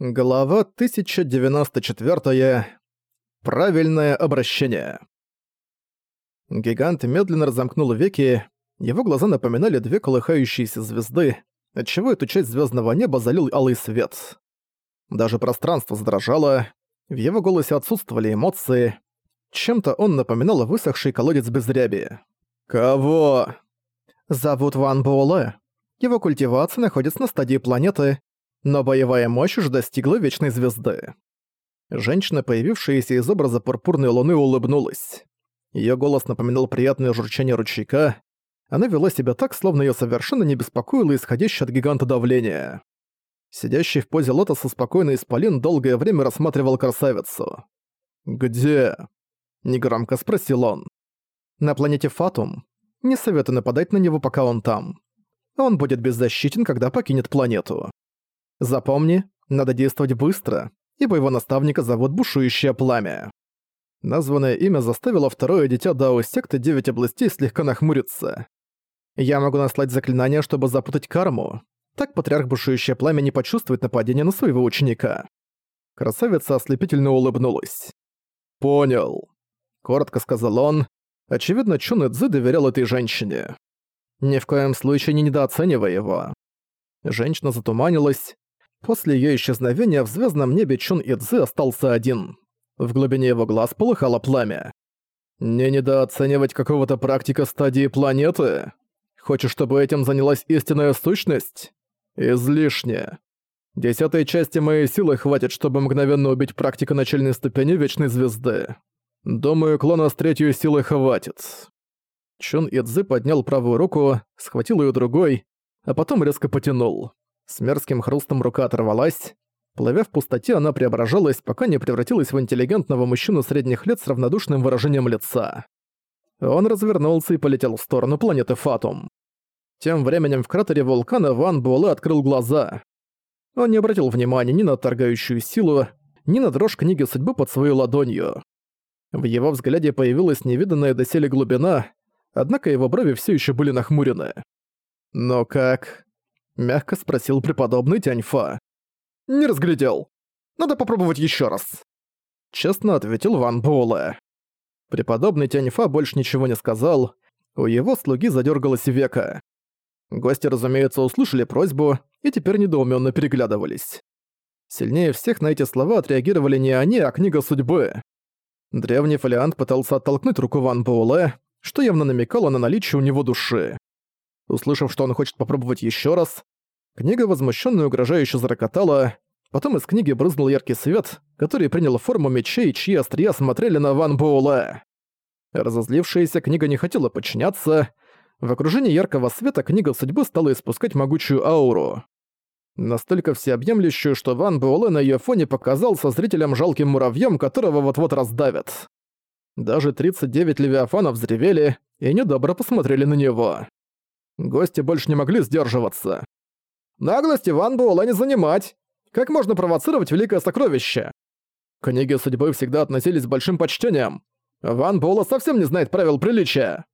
Глава 1094. Правильное обращение. Гигант медленно разомкнул веки, его глаза напоминали две колыхающиеся звезды, отчего эту часть звездного неба залил алый свет. Даже пространство задрожало, в его голосе отсутствовали эмоции, чем-то он напоминал высохший колодец без ряби. «Кого?» «Зовут Ван Буэлэ. Его культивация находится на стадии планеты, но боевая мощь уже достигла Вечной Звезды. Женщина, появившаяся из образа пурпурной луны, улыбнулась. Её голос напоминал приятное журчание ручейка. Она вела себя так, словно её совершенно не беспокоило исходящее от гиганта давление. Сидящий в позе лотоса спокойный исполин долгое время рассматривал красавицу. «Где?» — негромко спросил он. «На планете Фатум. Не советую нападать на него, пока он там. Он будет беззащитен, когда покинет планету. Запомни, надо действовать быстро, ибо его наставника зовут Бушующее Пламя. Названное имя заставило второе дитя Дао секты Девять областей слегка нахмуриться. Я могу наслать заклинание, чтобы запутать карму. Так патриарх Бушующее Пламя не почувствует нападение на своего ученика. Красавица ослепительно улыбнулась. «Понял», — коротко сказал он. Очевидно, Чун Эдзи доверял этой женщине. Ни в коем случае не недооценивай его. Женщина затуманилась, После её исчезновения в звёздном небе Чун Идзы остался один. В глубине его глаз полыхало пламя. «Не недооценивать какого-то практика стадии планеты? Хочешь, чтобы этим занялась истинная сущность? Излишне. Десятой части моей силы хватит, чтобы мгновенно убить практика начальной ступени Вечной Звезды. Думаю, клона с третьей силы хватит». Чун Идзы поднял правую руку, схватил её другой, а потом резко потянул. С мерзким хрустом рука оторвалась. Плывя в пустоте, она преображалась, пока не превратилась в интеллигентного мужчину средних лет с равнодушным выражением лица. Он развернулся и полетел в сторону планеты Фатум. Тем временем в кратере вулкана Ван Буэлэ открыл глаза. Он не обратил внимания ни на отторгающую силу, ни на дрожь книги судьбы под свою ладонью. В его взгляде появилась невиданная доселе глубина, однако его брови все еще были нахмурены. Но как... — мягко спросил преподобный Тяньфа. «Не разглядел. Надо попробовать еще раз». Честно ответил Ван Буэлэ. Преподобный Тяньфа больше ничего не сказал. У его слуги задергалось века. Гости, разумеется, услышали просьбу и теперь недоуменно переглядывались. Сильнее всех на эти слова отреагировали не они, а книга судьбы. Древний фолиант пытался оттолкнуть руку Ван Буэлэ, что явно намекало на наличие у него души. Услышав, что он хочет попробовать еще раз, книга возмущенно и угрожающе зарокотала, потом из книги брызнул яркий свет, который принял форму мечей, чьи острия смотрели на Ван Буэлэ. Разозлившаяся книга не хотела подчиняться, в окружении яркого света книга судьбы стала испускать могучую ауру. Настолько всеобъемлющую, что Ван Буэлэ на её фоне показался зрителям жалким муравьем, которого вот-вот раздавят. Даже 39 левиафанов взревели и недобро посмотрели на него. Гости больше не могли сдерживаться. «Наглость Иван Буэлла не занимать! Как можно провоцировать великое сокровище?» Книги судьбы всегда относились с большим почтением. Ван Буэлла совсем не знает правил приличия.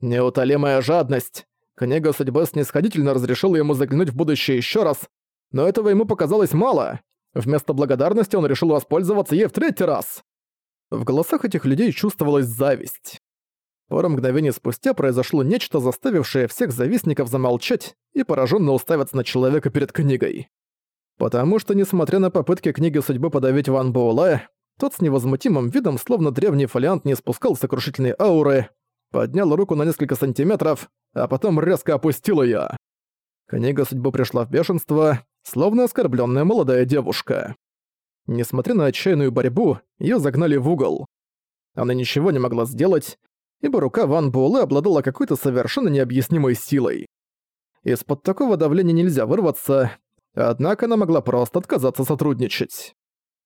Неутолимая жадность. Книга судьбы снисходительно разрешила ему заглянуть в будущее еще раз, но этого ему показалось мало. Вместо благодарности он решил воспользоваться ей в третий раз. В голосах этих людей чувствовалась зависть. Пару мгновений спустя произошло нечто, заставившее всех завистников замолчать и пораженно уставиться на человека перед книгой. Потому что, несмотря на попытки книги судьбы подавить Ван Буэлэ, тот с невозмутимым видом, словно древний фолиант, не спускал сокрушительной ауры, поднял руку на несколько сантиметров, а потом резко опустил ее. Книга судьбы пришла в бешенство, словно оскорбленная молодая девушка. Несмотря на отчаянную борьбу, ее загнали в угол. Она ничего не могла сделать, ибо рука Ван Буэлэ обладала какой-то совершенно необъяснимой силой. Из-под такого давления нельзя вырваться, однако она могла просто отказаться сотрудничать.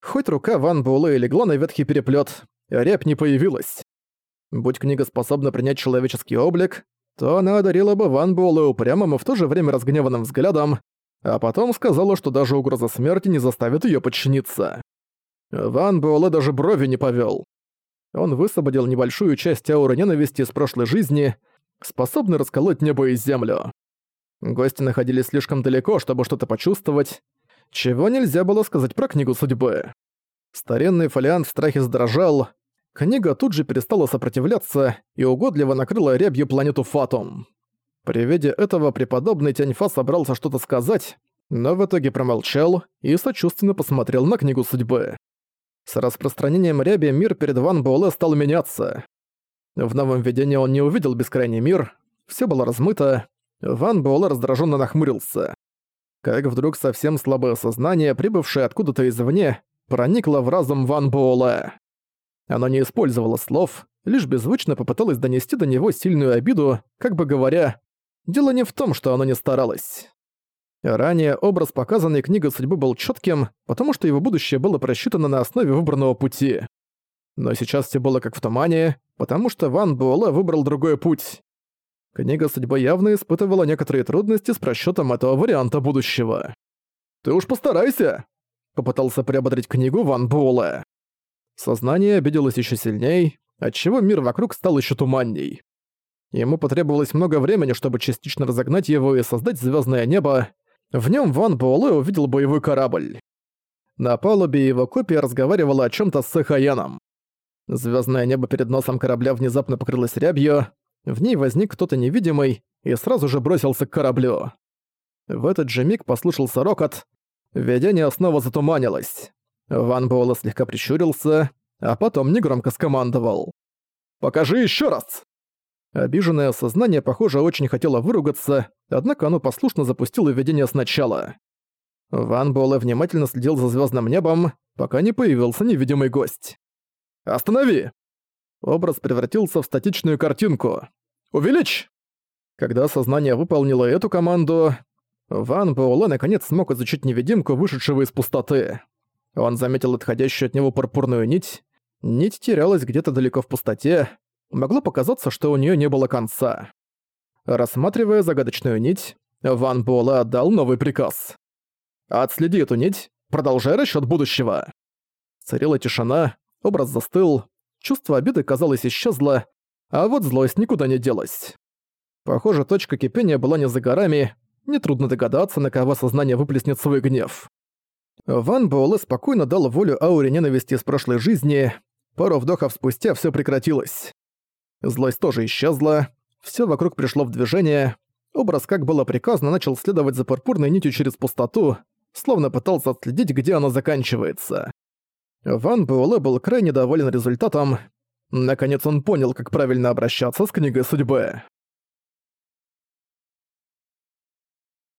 Хоть рука Ван Буэлэ легла на ветхий переплет, рябь не появилась. Будь книга способна принять человеческий облик, то она одарила бы Ван Буэлэ упрямым и в то же время разгневанным взглядом, а потом сказала, что даже угроза смерти не заставит ее подчиниться. Ван Буэлэ даже брови не повел. Он высвободил небольшую часть ауры ненависти из прошлой жизни, способный расколоть небо и землю. Гости находились слишком далеко, чтобы что-то почувствовать. чего нельзя было сказать про книгу судьбы. Старинный фолиант в страхе задрожал, книга тут же перестала сопротивляться и угодливо накрыла рябью планету Фатум. При виде этого преподобный Тяньфа собрался что-то сказать, но в итоге промолчал и сочувственно посмотрел на книгу судьбы. С распространением ряби мир перед Ван Буэлэ стал меняться. В новом видении он не увидел бескрайний мир, все было размыто, Ван Буэлэ раздраженно нахмурился. Как вдруг совсем слабое сознание, прибывшее откуда-то извне, проникло в разум Ван Буэлэ. Оно не использовало слов, лишь беззвучно попыталось донести до него сильную обиду, как бы говоря, дело не в том, что оно не старалось. Ранее образ, показанный книгой судьбы, был четким, потому что его будущее было просчитано на основе выбранного пути. Но сейчас все было как в тумане, потому что Ван Буэлэ выбрал другой путь. Книга судьбы явно испытывала некоторые трудности с просчетом этого варианта будущего. «Ты уж постарайся!» — попытался приободрить книгу Ван Буэлэ. Сознание обиделось еще сильней, отчего мир вокруг стал еще туманней. Ему потребовалось много времени, чтобы частично разогнать его и создать звездное небо, в нем Ван Буэлэ увидел боевой корабль. На палубе его копия разговаривала о чем то с Сэхаяном. Звездное небо перед носом корабля внезапно покрылось рябью, в ней возник кто-то невидимый и сразу же бросился к кораблю. В этот же миг послышался рокот, видение снова затуманилось. Ван Буэлэ слегка прищурился, а потом негромко скомандовал. «Покажи еще раз!» Обиженное сознание, похоже, очень хотело выругаться, однако оно послушно запустило видение сначала. Ван Буэлэ внимательно следил за звездным небом, пока не появился невидимый гость. «Останови!» Образ превратился в статичную картинку. «Увеличь!» Когда сознание выполнило эту команду, Ван Буэлэ наконец смог изучить невидимку, вышедшего из пустоты. Он заметил отходящую от него пурпурную нить. Нить терялась где-то далеко в пустоте, могло показаться, что у нее не было конца. Рассматривая загадочную нить, Ван Буэлэ отдал новый приказ. «Отследи эту нить, продолжай расчёт будущего». Царила тишина, образ застыл, чувство обиды, казалось, исчезло, а вот злость никуда не делась. Похоже, точка кипения была не за горами, нетрудно догадаться, на кого сознание выплеснет свой гнев. Ван Буэлэ спокойно дал волю ауре ненависти из прошлой жизни, пару вдохов спустя всё прекратилось. Злость тоже исчезла, все вокруг пришло в движение, образ, как было приказано, начал следовать за пурпурной нитью через пустоту, словно пытался отследить, где она заканчивается. Ван Буэлэ был крайне доволен результатом. Наконец он понял, как правильно обращаться с книгой судьбы.